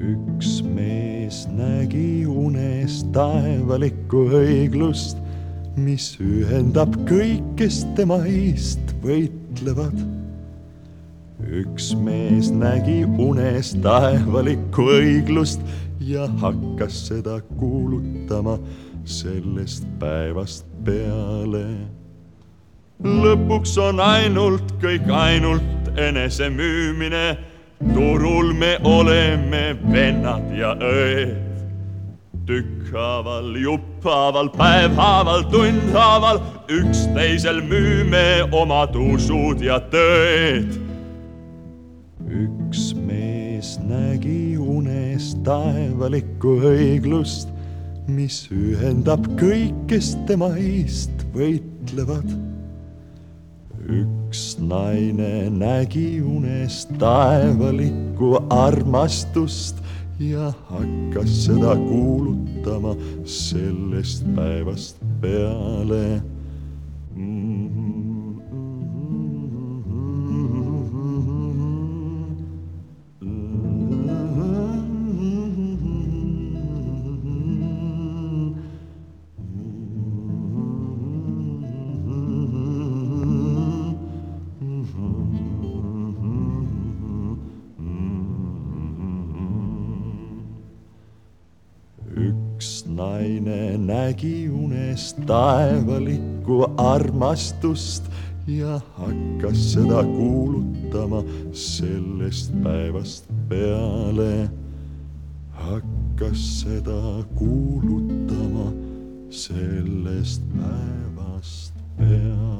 üks mees nägi unes taevalikku õiglust, mis ühendab kõik, kes tema eest võitlevad. üks mees nägi unes taevalikku õiglust ja hakkas seda kuulutama sellest päevast peale. lõpuks on ainult kõik ainult enesemüümine. Turul me oleme vennad ja õed. tükkhaaval, jupphaaval, päevhaaval, tundhaaval üksteisel müüme omad usud ja tõed. üks mees nägi unes taevalikku õiglust mis ühendab kõik, kes tema eest võitlevad. üks naine nägi unes taevalikku armastust ja hakkas seda kuulutama sellest päevast peale naine nägi unes taevalikku armastust ja hakkas seda kuulutama sellest päevast peale. hakkas seda kuulutama sellest päevast peale.